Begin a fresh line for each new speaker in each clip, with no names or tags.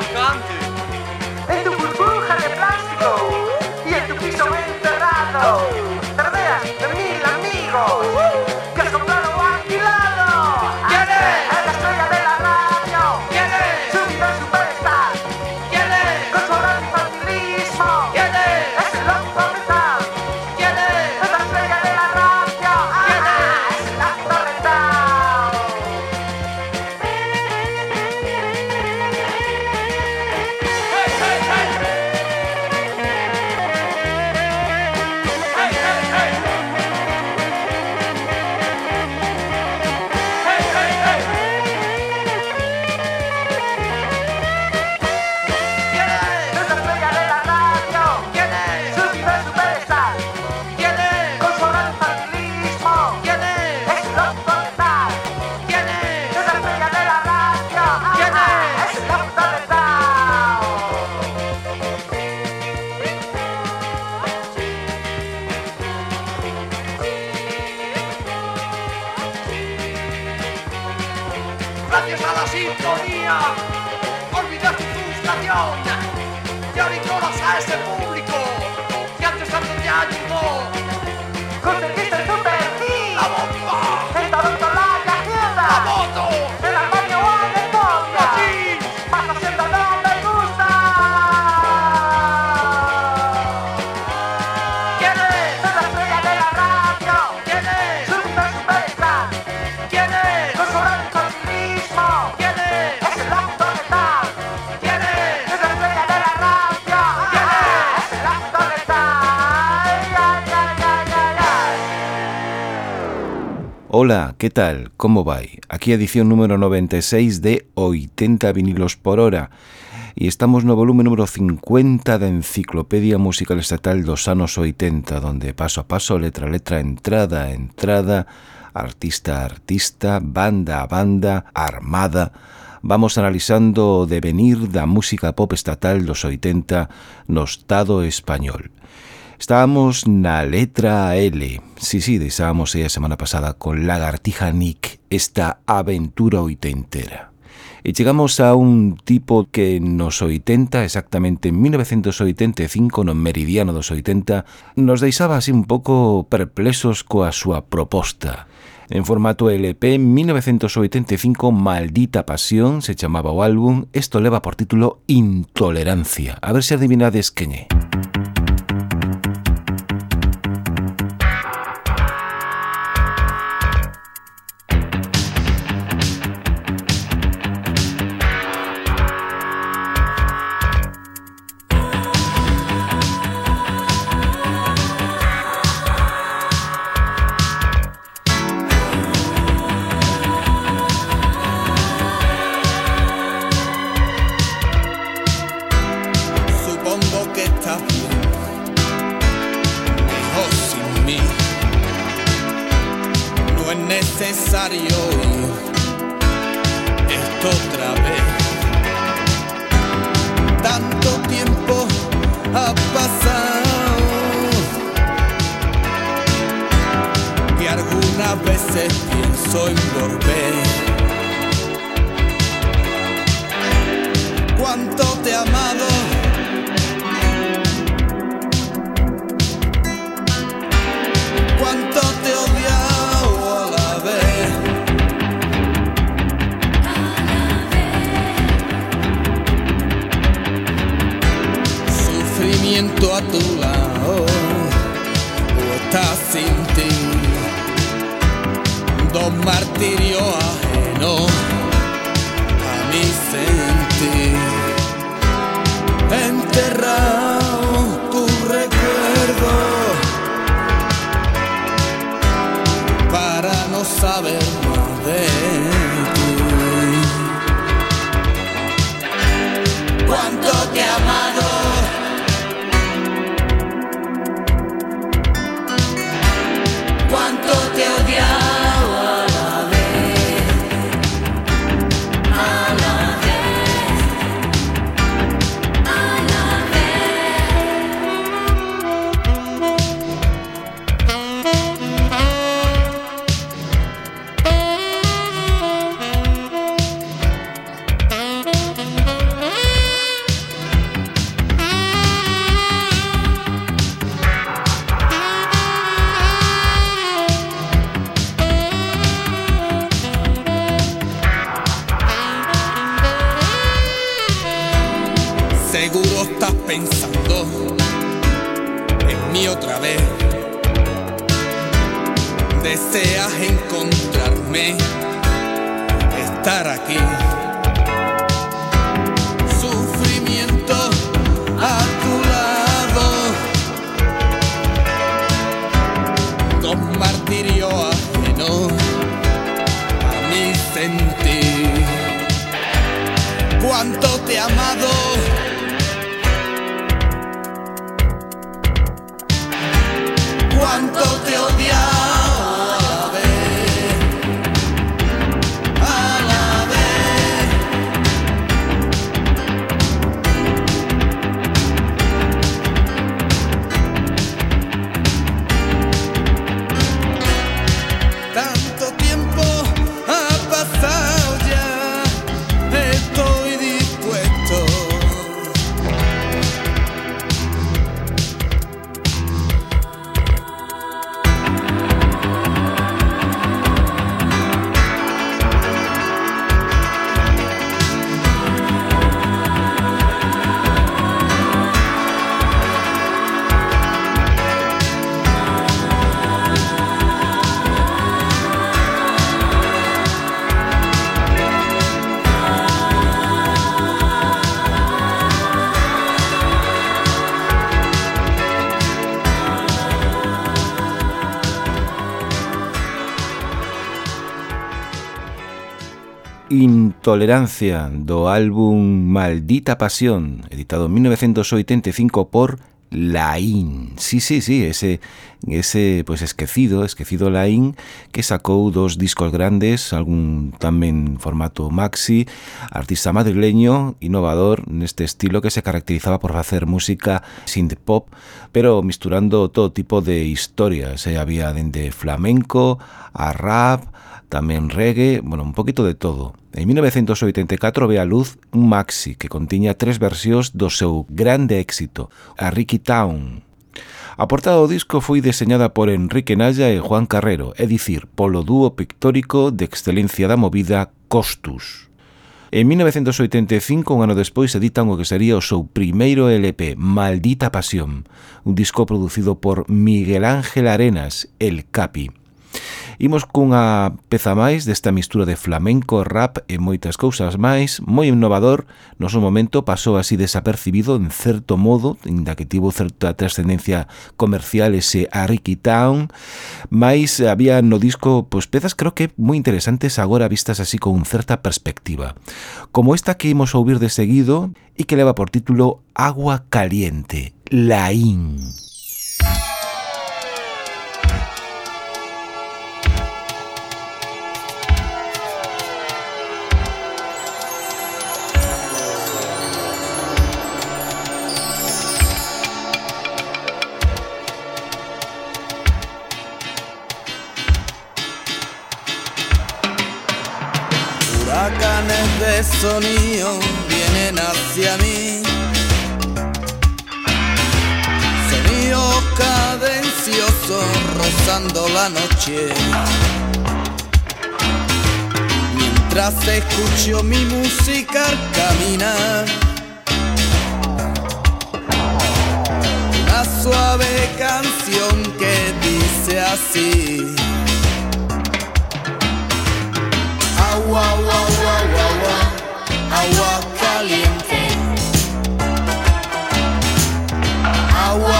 relajante.
En tu burbuja de plástico. Y en tu piso enterrado, te rodeas de mil amigos
Ola, que tal? Como vai? Aquí a edición número 96 de 80 vinilos por hora e estamos no volume número 50 da Enciclopedia Musical Estatal dos anos 80, donde paso a paso, letra a letra, entrada a entrada, artista a artista, banda a banda, armada, vamos analizando o devenir da música pop estatal dos 80 no Estado español. Estábamos na letra L. Sí, sí, deixábamos aí a semana pasada con Lagartija Nick esta aventura oitentera. E chegamos a un tipo que nos 80, exactamente en 1985, no meridiano dos 80, nos deixaba así un pouco perplexos coa súa proposta. En formato LP, 1985, Maldita Pasión, se chamaba o álbum, isto leva por título Intolerancia. A ver se adivinades quen é. Tolerancia do álbum Maldita Pasión, editado en 1985 por Laín. Sí, sí, sí, ese ese pues esquecido, esquecido Laín que sacou dos discos grandes, algún tamén formato maxi, artista madrileño, innovador neste estilo que se caracterizaba por facer música synth pop, pero misturando todo tipo de historias, eh? había dende flamenco a rap, tamén reggae, bueno, un poquito de todo. En 1984 ve a luz un maxi que contiña tres versións do seu grande éxito, a Ricky Town. A portada do disco foi deseñada por Enrique Naya e Juan Carrero, é dicir, polo dúo pictórico de excelencia da movida Costus. En 1985, un ano despois, editan o que sería o seu primeiro LP, Maldita Pasión, un disco producido por Miguel Ángel Arenas, El Capi. Imos cunha peza máis desta mistura de flamenco, rap e moitas cousas máis, moi innovador, no seu momento pasou así desapercibido en certo modo, inda que tivo certa trascendencia comercial ese a Ricky Town, máis había no disco pois pezas creo que moi interesantes agora vistas así con certa perspectiva. Como esta que imos ouvir de seguido e que leva por título Agua Caliente, Laín.
De sonido vienen hacia mí. Sonidos cadenciosos rozando la noche. Mientras escucho mi música caminar. Una suave canción que dice así. Agua, agua, agua,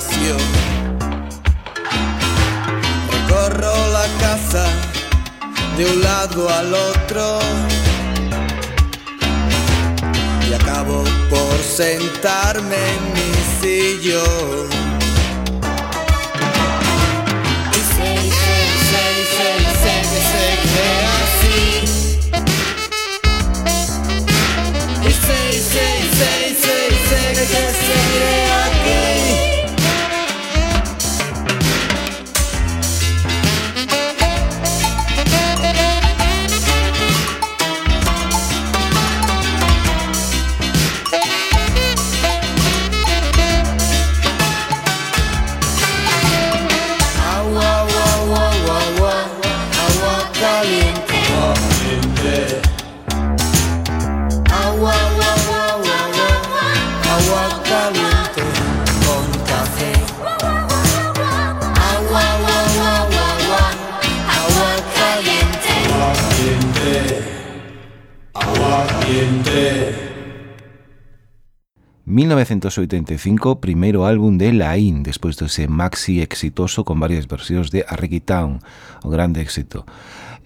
situación. Recorro la casa de un lado al otro. Y acabo por sentarme en mi sillón.
1985, primeiro álbum de Laín, despois dese maxi exitoso con varias versións de Arregui Town, o grande éxito.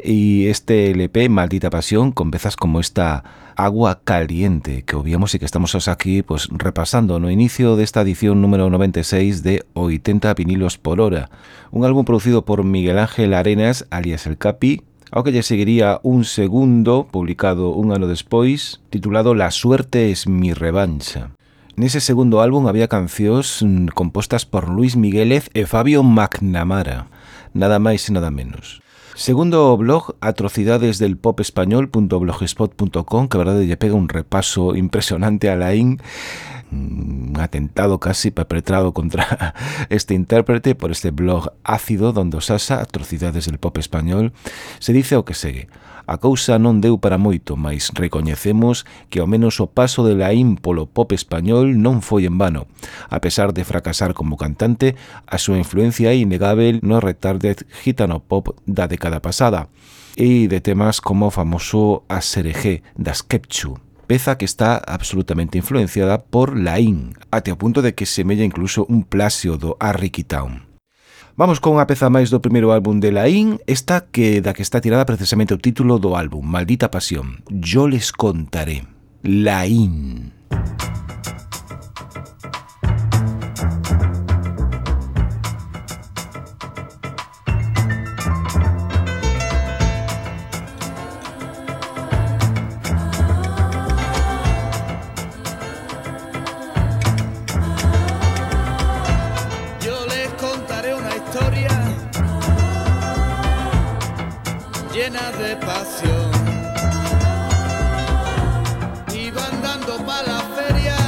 E este LP, Maldita Pasión, con pezas como esta Agua Caliente, que obviamos e que estamos os aquí pues, repasando no inicio desta edición número 96 de 80 vinilos por hora. Un álbum producido por Miguel Ángel Arenas, alias El Capi, ao que lle seguiría un segundo, publicado un ano despois, titulado La suerte es mi revancha. Nese segundo álbum había cancións mm, compostas por Luis Miguelez e Fabio McNamara, nada máis e nada menos. Segundo o blog atrocidadesdelpopespañol.blogspot.com que a verdade lle pega un repaso impresionante a Laín un atentado casi perpetrado contra este intérprete por este blog ácido donde os atrocidades del pop español. Se dice o que segue. A cousa non deu para moito, mas recoñecemos que ao menos o paso de Laín polo pop español non foi en vano. A pesar de fracasar como cantante, a súa influencia é innegável no retarded gitano pop da década pasada e de temas como o famoso Aserejé das Kepchu, peza que está absolutamente influenciada por Laín, até o punto de que semella incluso un plasio do Arricky Town. Vamos con unha peza máis do primeiro álbum de Laín, esta que da que está tirada precisamente o título do álbum, Maldita Pasión. Yo les contaré. Laín.
Llena de pasión. Iba andando pa' la feria,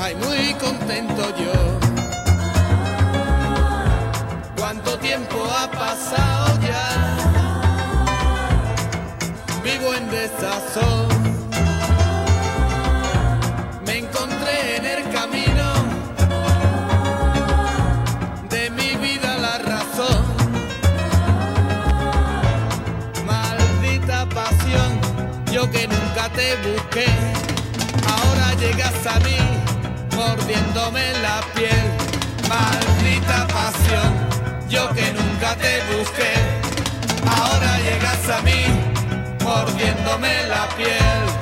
ay muy contento yo. ¿Cuánto tiempo ha pasado ya? Vivo en desazón. Ahora llegas a mí mordiéndome la piel. Maldita pasión, yo que nunca te busqué, ahora llegas a mí mordiéndome la piel.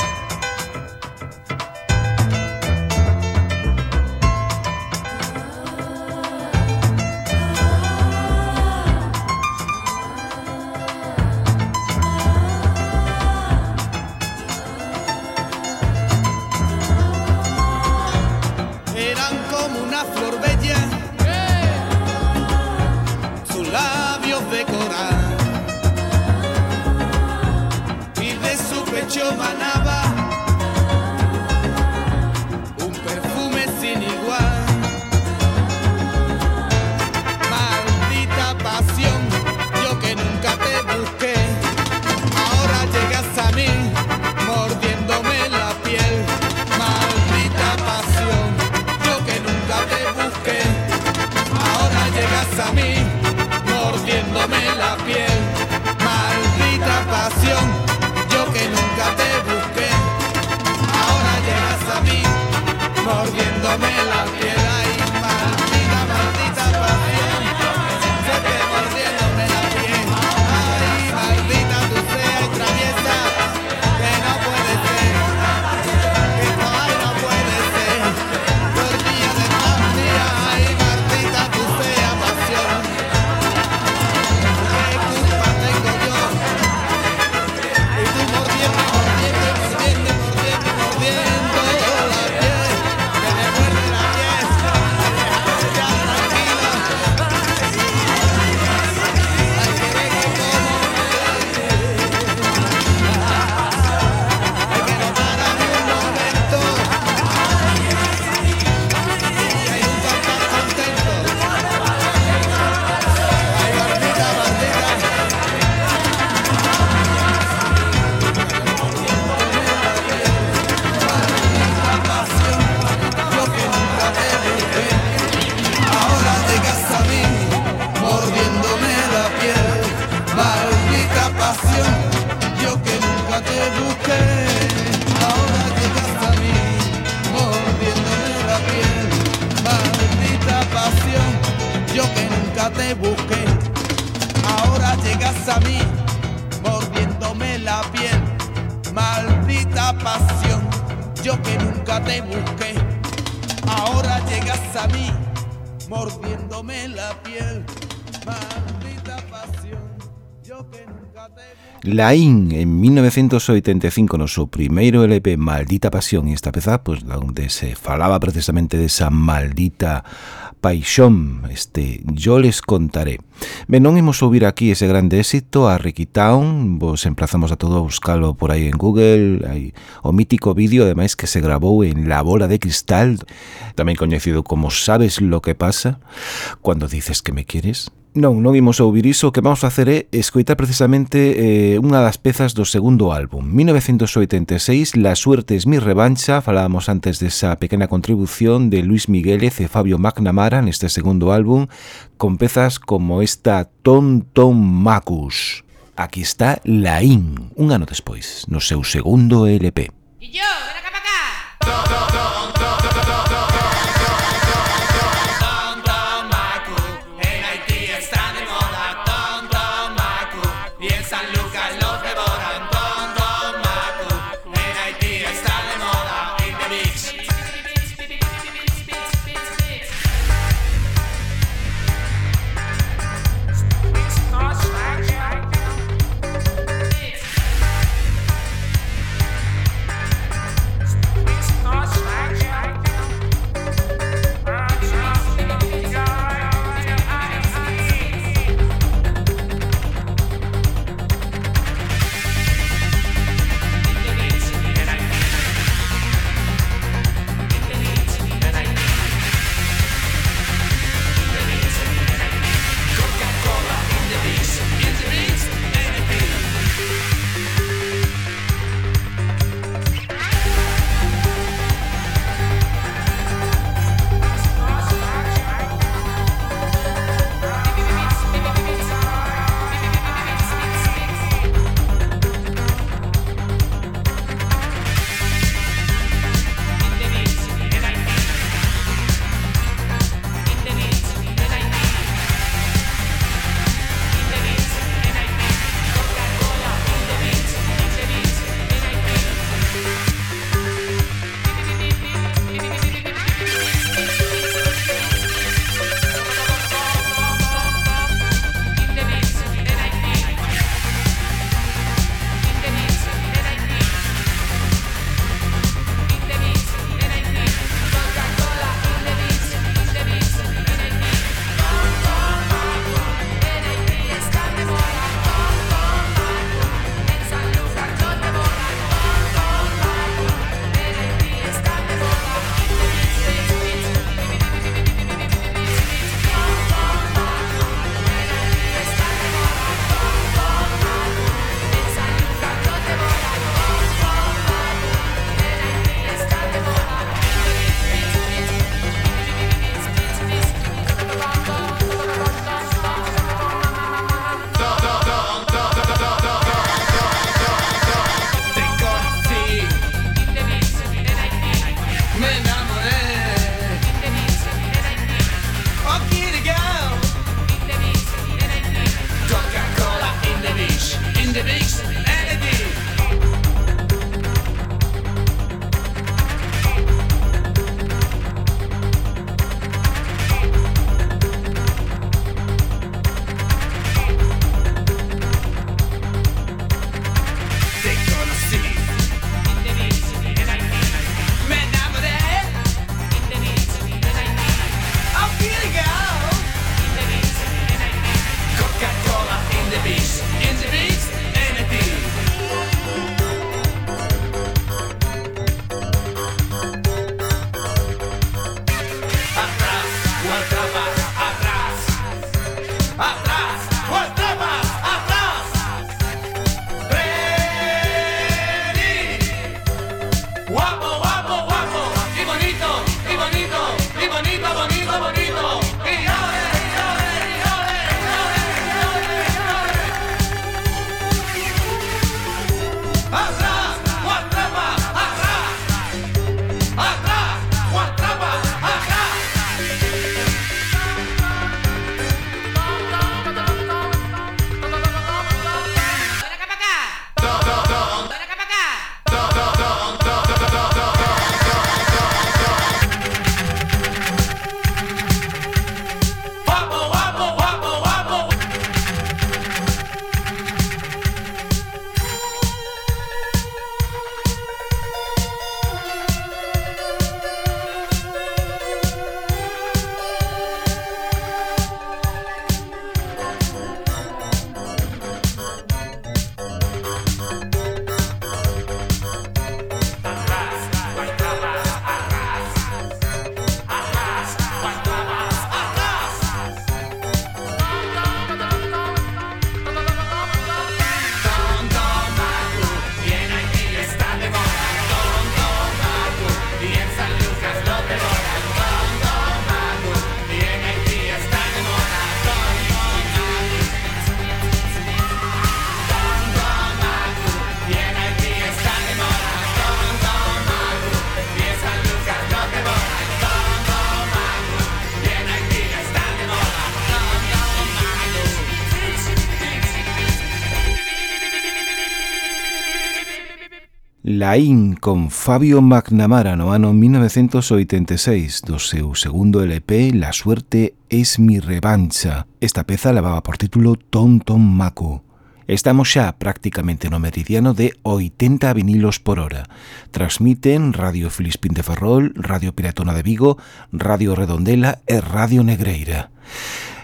Laín en 1985 no seu primeiro LP Maldita Pasión e esta peza pois, onde se falaba precisamente desa maldita paixón este Yo les contaré. Ben, non imos ouvir aquí ese grande éxito a Ricky Town vos emplazamos a todo a buscalo por aí en Google hai o mítico vídeo ademais que se grabou en La Bola de Cristal tamén coñecido como Sabes lo que pasa cuando dices que me quieres. Non, non imos ouvir iso, o que vamos facer é escoitar precisamente eh, unha das pezas do segundo álbum. 1986, La suerte es mi revancha, falábamos antes desa pequena contribución de Luis Migueles e Fabio McNamara neste segundo álbum, con pezas como esta Tom Tom Macus. Aquí está Laín, un ano despois, no seu segundo LP.
E yo, ven acá
Laín con Fabio McNamara no ano 1986 do seu segundo LP La suerte es mi revancha. Esta peza levaba por título Tom Tom Maco. Estamos xa prácticamente no meridiano de 80 vinilos por hora. Transmiten Radio Filispín de Ferrol, Radio Piratona de Vigo, Radio Redondela e Radio Negreira.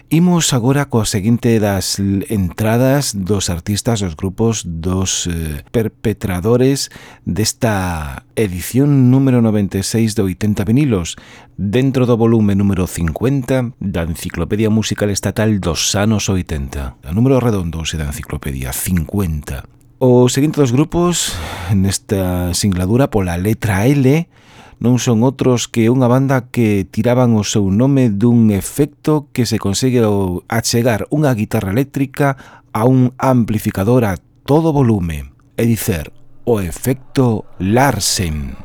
Imos agora coa seguinte das entradas dos artistas dos grupos dos eh, perpetradores desta edición número 96 de 80 vinilos dentro do volume número 50 da Enciclopedia Musical Estatal dos anos 80. A número redondo se da Enciclopedia 50. O seguinte dos grupos nesta singladura pola letra L non son outros que unha banda que tiraban o seu nome dun efecto que se consegue achegar unha guitarra eléctrica a un amplificador a todo volume, e dicer, o efecto Larsen.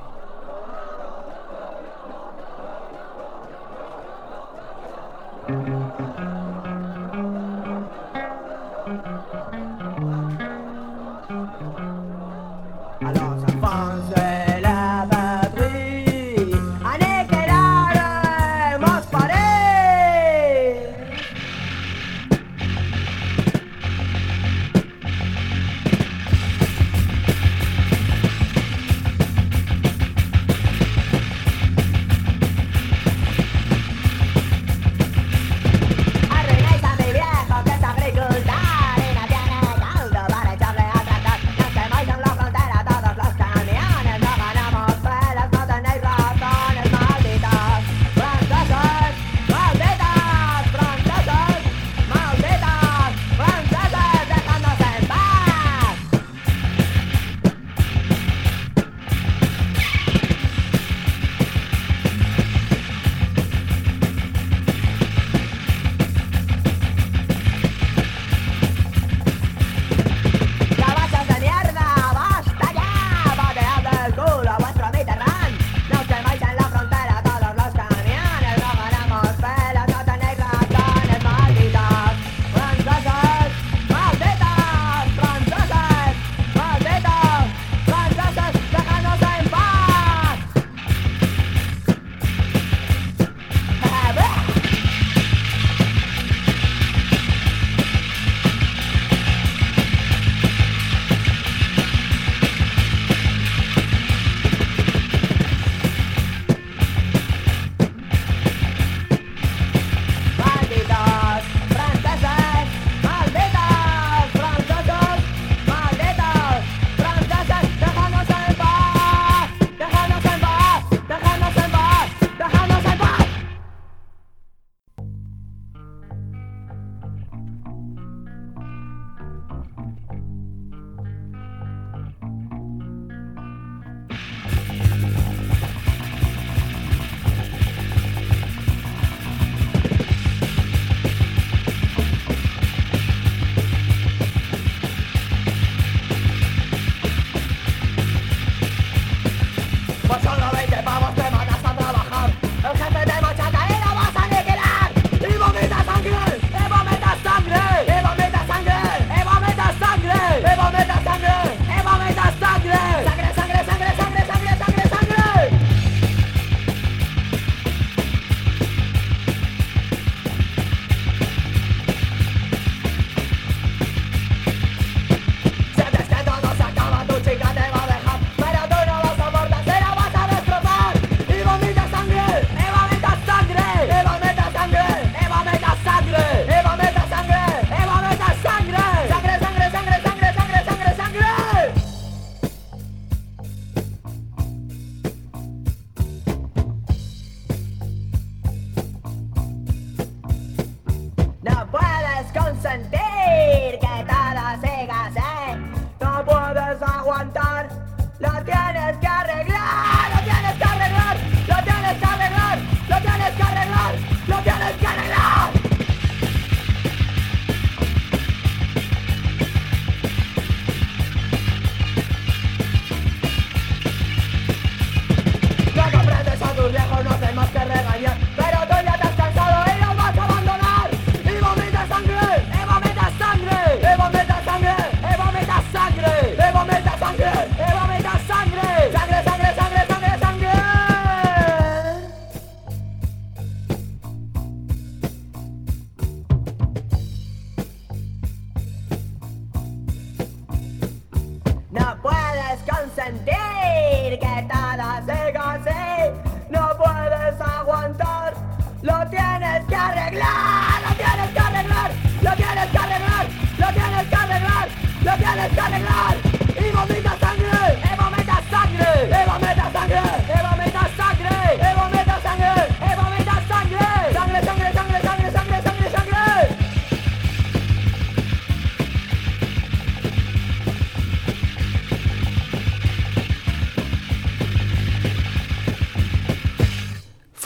que nada siga así. No puedes aguantar, lo tienes que arreglar, lo tienes que arreglar, lo tienes que arreglar, lo tienes que arreglar, lo tienes que arreglar.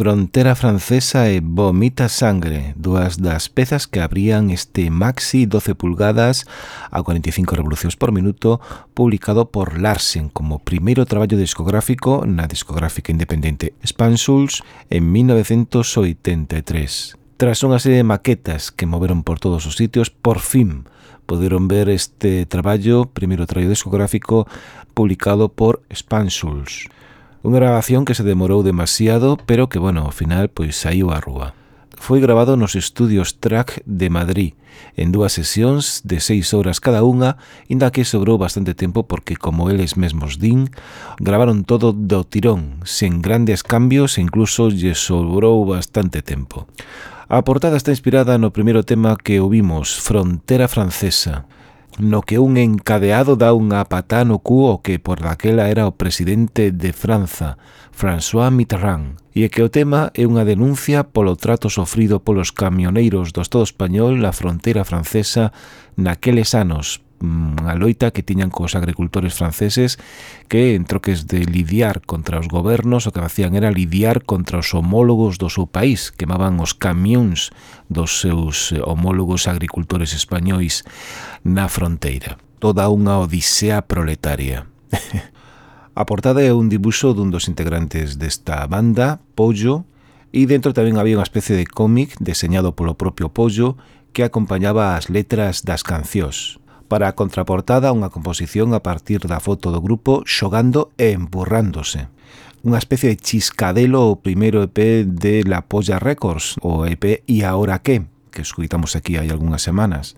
frontera francesa e Vomita Sangre, dúas das pezas que abrían este maxi 12 pulgadas a 45 revolucións por minuto publicado por Larsen como primeiro traballo discográfico na discográfica independente Spansuls en 1983. Tras unha serie de maquetas que moveron por todos os sitios, por fin poderon ver este traballo, primeiro traballo discográfico, publicado por Spansuls. Unha grabación que se demorou demasiado, pero que, bueno, ao final, pois saiu á rúa. Foi grabado nos estudios Track de Madrid, en dúas sesións de seis horas cada unha, inda que sobrou bastante tempo porque, como eles mesmos din, gravaron todo do tirón, sen grandes cambios e incluso lle sobrou bastante tempo. A portada está inspirada no primeiro tema que ouvimos, Frontera Francesa, no que un encadeado dá unha patá no cu o que por daquela era o presidente de Franza, François Mitterrand, e que o tema é unha denuncia polo trato sofrido polos camioneiros do Estado español na fronteira francesa naqueles anos Mm, a loita que tiñan cos agricultores franceses que en troques de lidiar contra os gobernos o que facían era lidiar contra os homólogos do seu país, quemaban os camións dos seus eh, homólogos agricultores españois na fronteira. Toda unha odisea proletaria. a portada é un dibuxo dun dos integrantes desta banda, Pollo, e dentro tamén había unha especie de cómic deseñado polo propio Pollo que acompañaba as letras das cancións. Para a contraportada, unha composición a partir da foto do grupo xogando e empurrándose. Unha especie de chiscadelo o primeiro EP de La Polla Records, o EP E Ahora Que, que escuitamos aquí hai algunhas semanas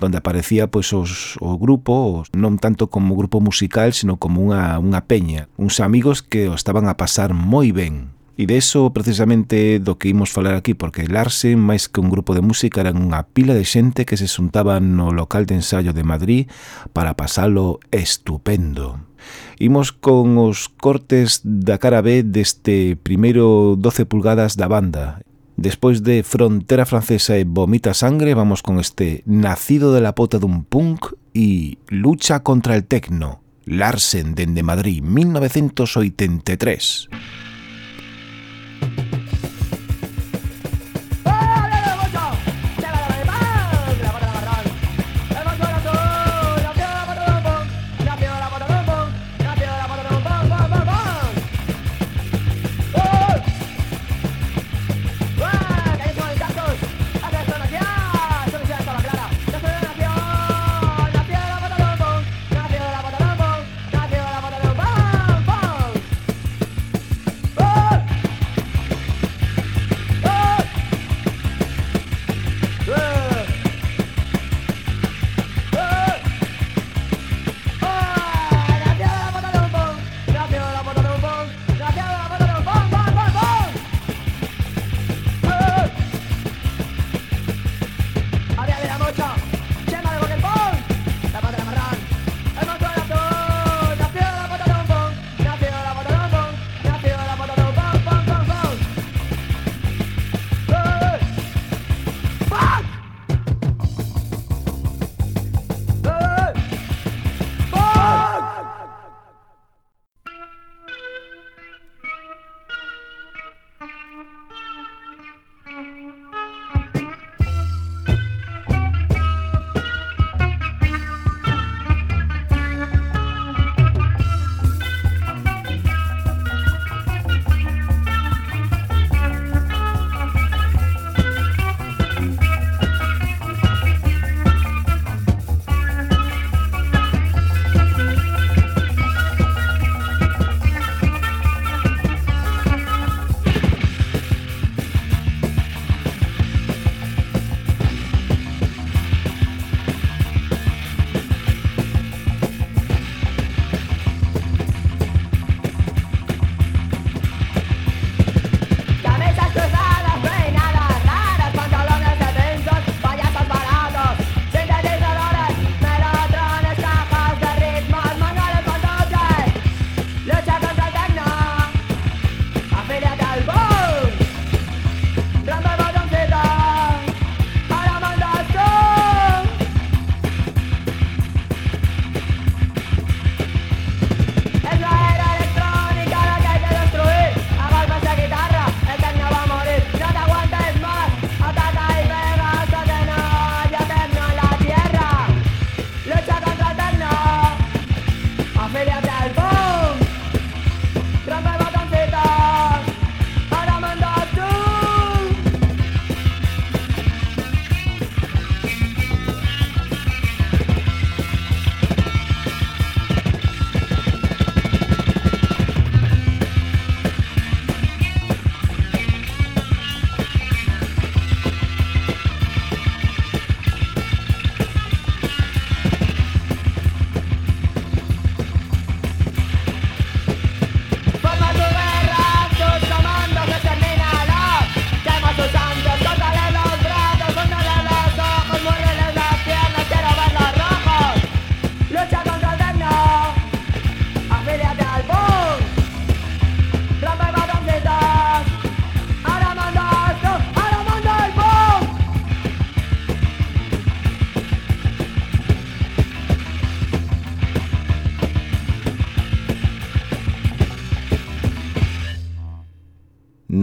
onde aparecía pois os, o grupo, os, non tanto como grupo musical, sino como unha, unha peña, uns amigos que o estaban a pasar moi ben E de eso precisamente do que imos falar aquí, porque Larsen, máis que un grupo de música, eran unha pila de xente que se xuntaba no local de ensayo de Madrid para pasalo estupendo. Imos con os cortes da cara B deste primeiro 12 pulgadas da banda. Despois de Frontera Francesa e Vomita Sangre, vamos con este Nacido de la pota dun punk e Lucha contra el tecno. Larsen dende Madrid, 1983.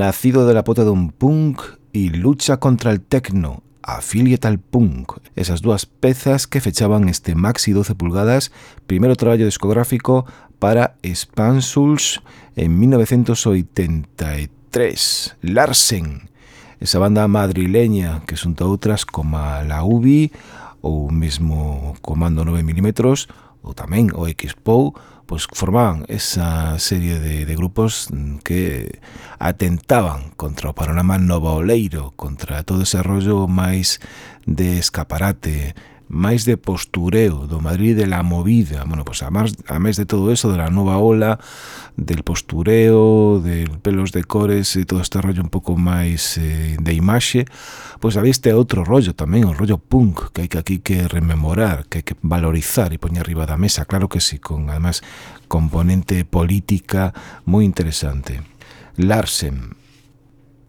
nacido de la pota dun punk e Lucha contra el Tecno, Affiliate al Punk. Esas dúas pezas que fechaban este maxi 12 pulgadas, primeiro traballo discográfico para Spansuls en 1983. Larsen, esa banda madrileña que xunta outras como La UBI ou mesmo Comando 9mm ou tamén o X-Pow, pues formaban esa serie de, de grupos que atentaban contra o panorama nova oleiro, contra todo ese rollo máis de escaparate, máis de postureo, do Madrid de la movida, bueno, pues a máis, a máis de todo eso, de la nova ola, del postureo, de pelos de cores e todo este rollo un pouco máis eh, de imaxe, pois pues había este outro rollo tamén, o rollo punk, que hai que aquí que rememorar, que hai que valorizar e poñer arriba da mesa, claro que sí, con además componente política moi interesante. Larsen,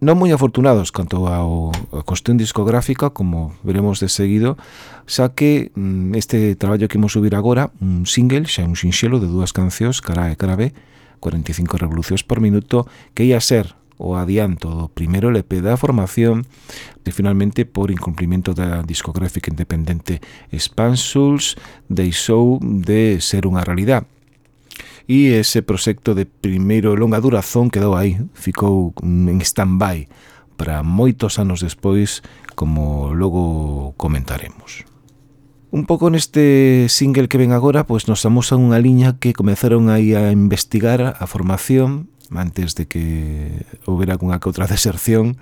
non moi afortunados canto ao a cuestión discográfica, como veremos de seguido, xa que mm, este traballo que imos subir agora, un single, xa un sinxelo de dúas cancións, cara e cara B, 45 revolucións por minuto, que ia ser o adianto do primeiro LP da formación e finalmente por incumprimento da discográfica independente Spansuls deixou de ser unha realidade e ese proxecto de primeiro longa durazón quedou aí, ficou en stand-by para moitos anos despois, como logo comentaremos. Un pouco neste single que ven agora, pois nos amosa unha liña que comezaron aí a investigar a formación antes de que houbera cunha que outra deserción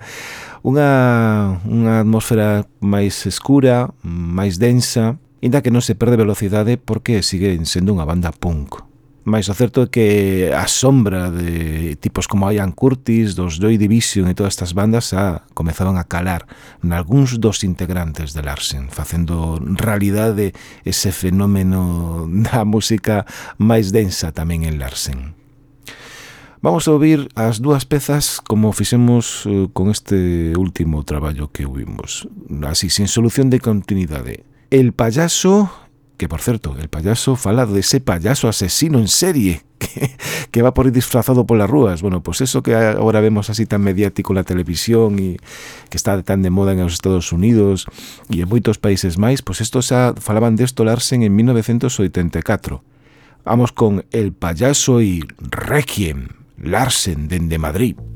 unha, unha atmósfera máis escura, máis densa inda que non se perde velocidade porque siguen sendo unha banda punk Mais o certo é que a sombra de tipos como Ian Curtis, dos Joy Division e todas estas bandas a, comezaban a calar nalgúns dos integrantes de Larsen, facendo realidade ese fenómeno da música máis densa tamén en Larsen. Vamos a ouvir as dúas pezas como fixemos eh, con este último traballo que ouvimos. Así, sin solución de continuidade. El payaso Que, por certo, el payaso fala de ese payaso asesino en serie que, que va por ir disfrazado polas rúas. Bueno, pues eso que agora vemos así tan mediático na televisión e que está tan de moda en os Estados Unidos e en moitos países máis, pues esto xa falaban desto Larsen en 1984. Vamos con El payaso y Requiem, Larsen dende Madrid.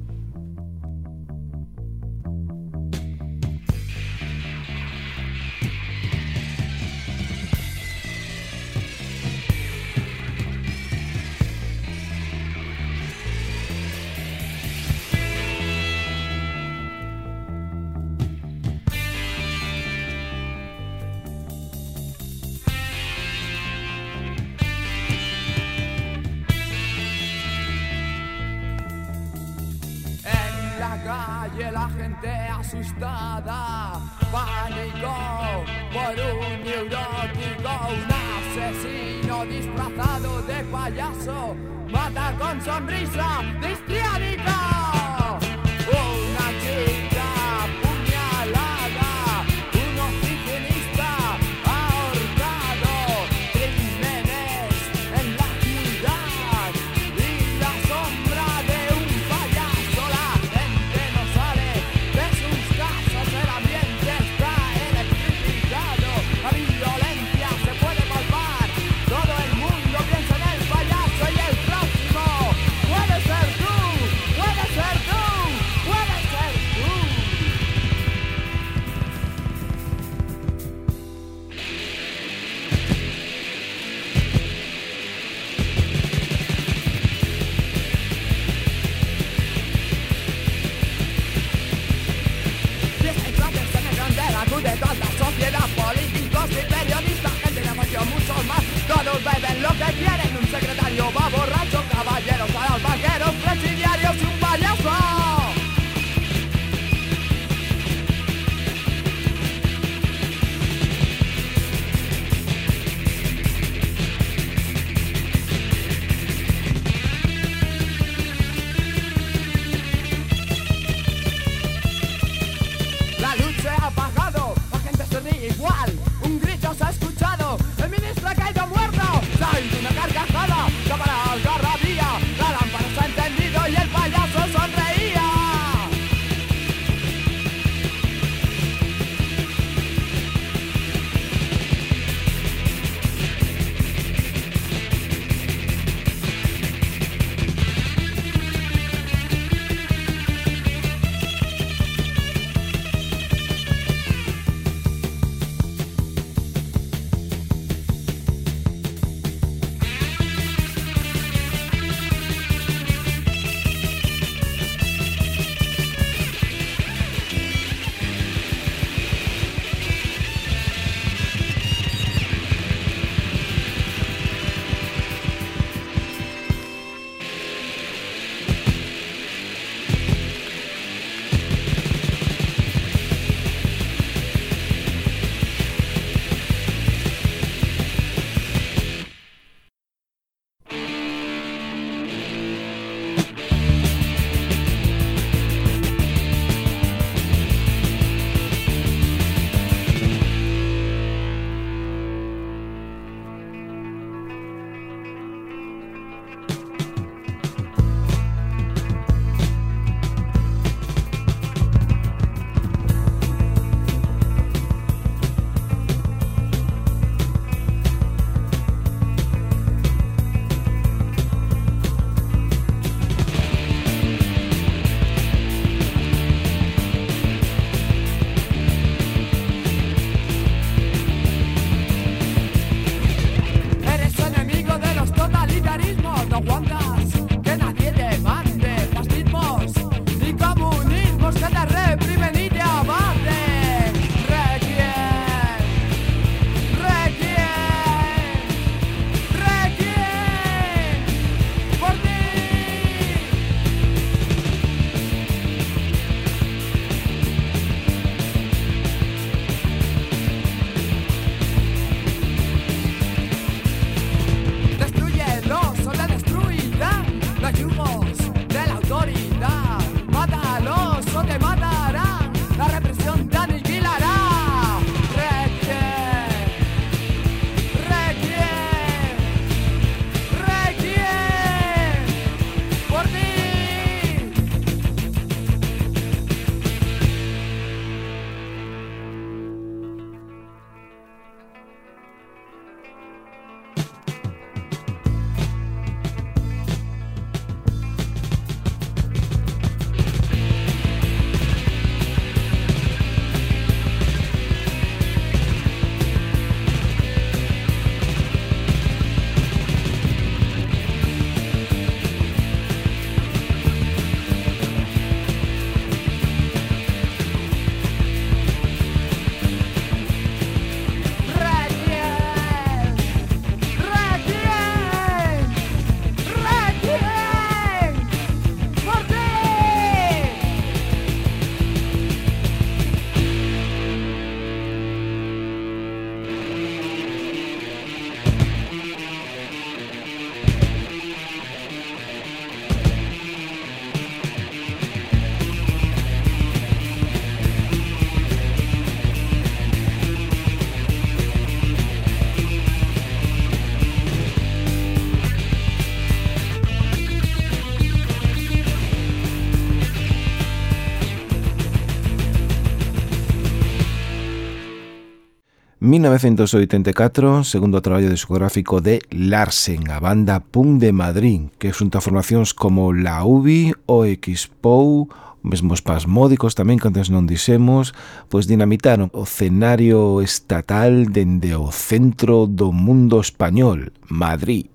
1984, segundo traballo discográfico de Larsen, a banda Punk de Madrid, que xunta formacións como La UBI, OX Pou, mesmo os pasmódicos tamén, que antes non dixemos, pois dinamitaron o cenario estatal dende o centro do mundo español, Madrid.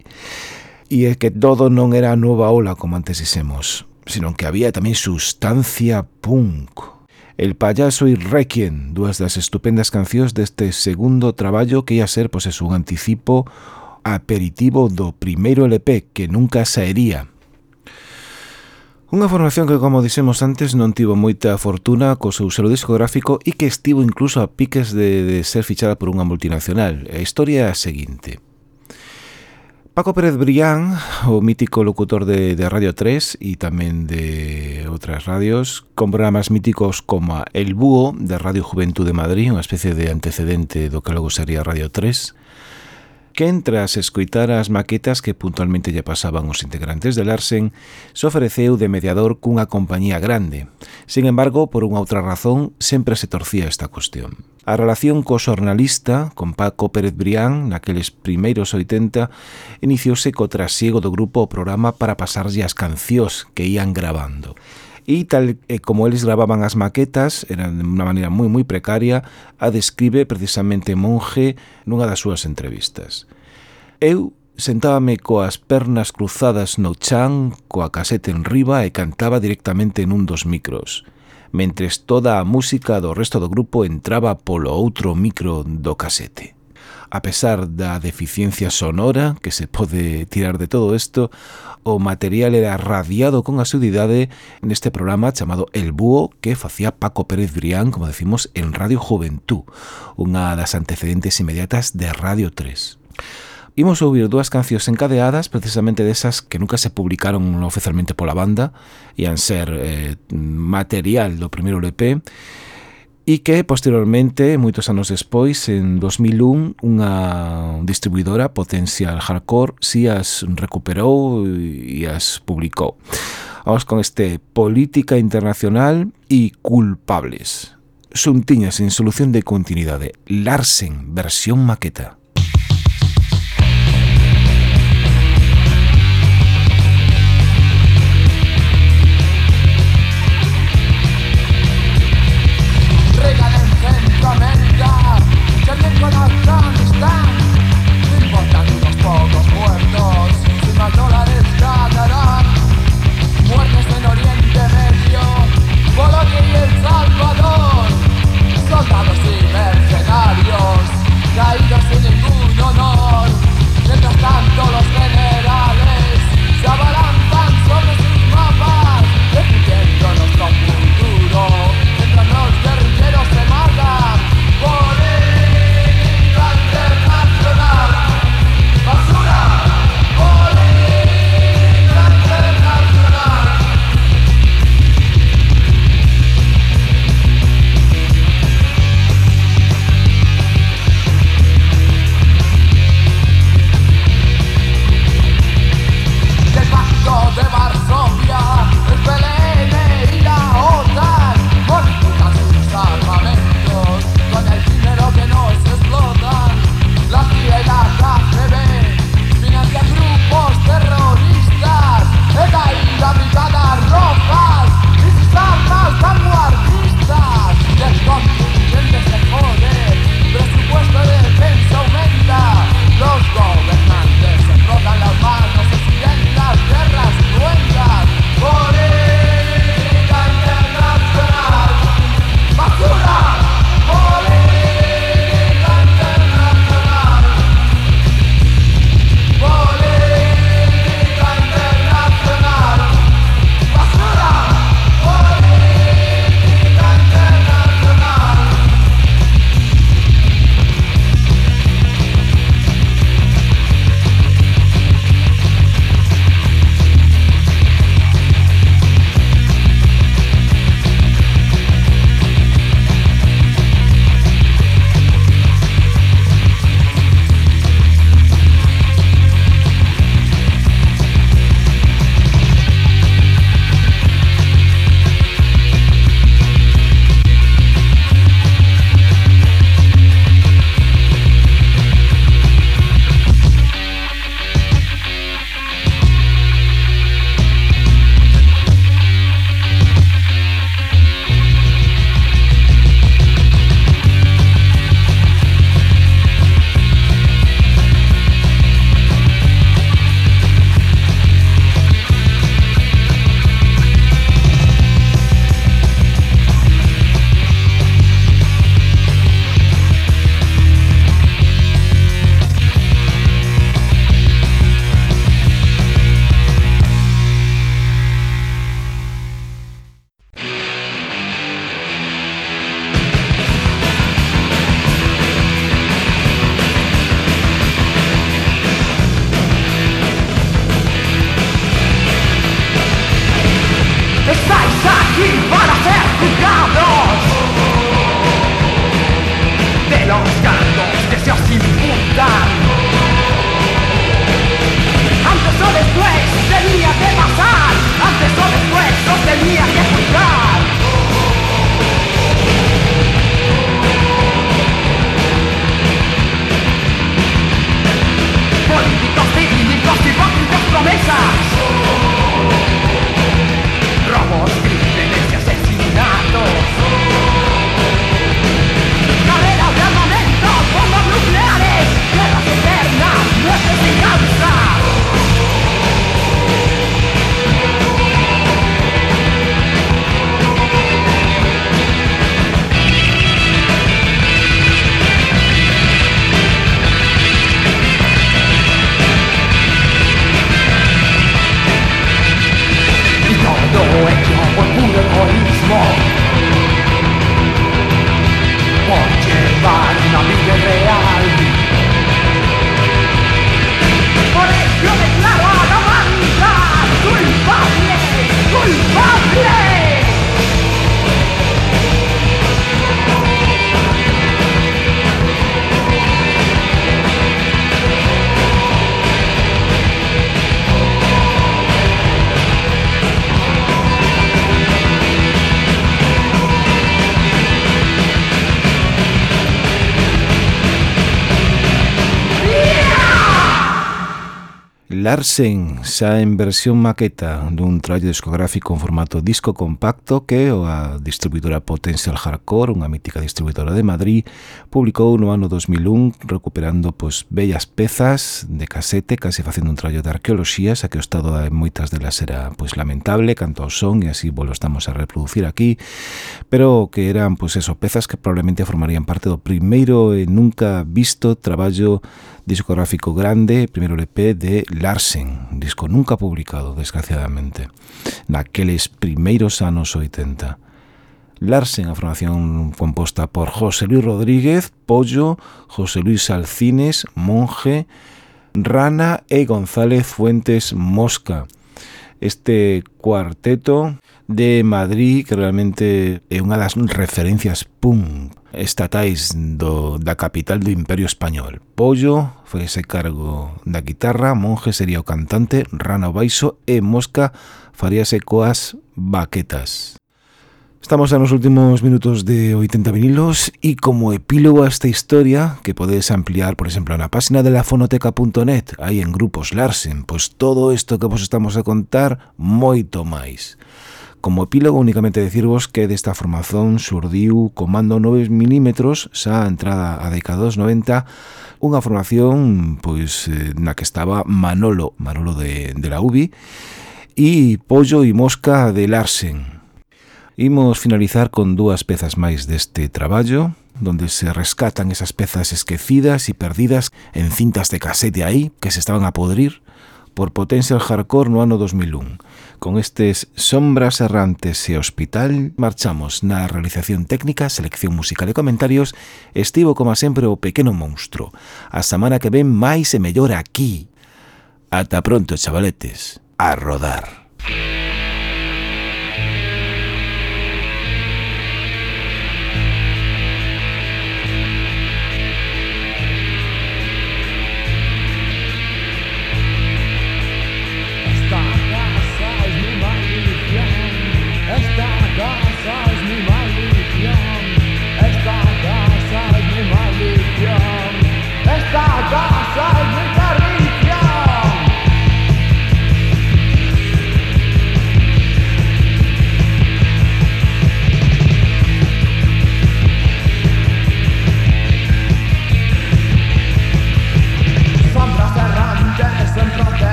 E é que todo non era nova ola como antes dixemos, senón que había tamén sustancia punk, El payaso y Requiem, dúas das estupendas cancións deste segundo traballo que ia ser pois, un anticipo aperitivo do primeiro LP que nunca saería. Unha formación que, como dixemos antes, non tivo moita fortuna co seu selo discográfico e que estivo incluso a piques de, de ser fichada por unha multinacional. A historia é a seguinte. Paco Pérez Brián, o mítico locutor de, de Radio 3 e tamén de outras radios, con programas míticos como El Búho, de Radio Juventud de Madrid, unha especie de antecedente do que logo sería Radio 3, quen tras escoitar as maquetas que puntualmente lle pasaban os integrantes del Arsen, se ofreceu de mediador cunha compañía grande. Sin embargo, por unha outra razón, sempre se torcía esta cuestión. A relación co xornalista, con Paco Pérez Brián, naqueles primeiros 80, iniciouse co trasiego do grupo o programa para pasarlle as cancións que ían grabando e tal eh, como eles gravaban as maquetas, eran de unha maneira moi moi precaria, a describe precisamente Monge nunha das súas entrevistas. Eu sentábame coas pernas cruzadas no chan, coa casete en riba e cantaba directamente nun dos micros, mentres toda a música do resto do grupo entraba polo outro micro do casete. A pesar da deficiencia sonora que se pode tirar de todo isto, o material era radiado con asiduidade neste programa chamado El Búho que facía Paco Pérez Brián, como decimos, en Radio Juventud, unha das antecedentes inmediatas de Radio 3. Imos ouvir dúas cancións encadeadas precisamente desas que nunca se publicaron oficialmente pola banda e ser eh, material do primeiro LP e que posteriormente, moitos anos despois, en 2001, unha distribuidora Potencial Hardcore si as recuperou e as publicou. Vamos con este Política Internacional e Culpables. Xuntiñas sin solución de continuidade. Larsen, versión maqueta. Larsen xa en versión maqueta dun traballo discográfico en formato disco compacto que a distribuidora Potential Hardcore, unha mítica distribuidora de Madrid, publicou no ano 2001 recuperando pois, bellas pezas de casete, case facendo un traballo de arqueoloxía, xa que o estado de moitas delas era pois lamentable, canto ao son, e así bolo estamos a reproducir aquí, pero que eran pois eso, pezas que probablemente formarían parte do primeiro e nunca visto traballo discográfico grande, primeiro LP de Larsen, Sen, disco nunca publicado, desgraciadamente, naqueles primeiros anos 80. Larsen, a formación composta por José Luis Rodríguez, Pollo, José Luis Alcines, Monje, Rana e González Fuentes Mosca. Este cuarteto de Madrid que realmente é unha das referencias punk estatais do, da capital do Imperio Español. Pollo foi ese cargo da guitarra, Monje sería o cantante, Rana o baixo e Mosca faríase coas baquetas. Estamos nos últimos minutos de 80 vinilos y como epílogo a esta historia, que podéis ampliar, por ejemplo, en la página de lafonoteca.net, ahí en grupos Larsen, pues todo esto que vos estamos a contar, moito máis. Como epílogo únicamente decirvos que desta formación surdiu comando 9 milímetros xa a entrada a década dos 90 unha formación pois eh, na que estaba Manolo, Manolo de, de la UBI e Pollo e Mosca de Larsen. Imos finalizar con dúas pezas máis deste traballo donde se rescatan esas pezas esquecidas e perdidas en cintas de casete aí que se estaban a podrir por Potential Hardcore no ano 2001 con estes Sombras Errantes e Hospital marchamos na realización técnica, selección musical e comentarios. Estivo como sempre o pequeno monstro a semana que ven máis e mellor aquí. Ata pronto chavaletes. A rodar.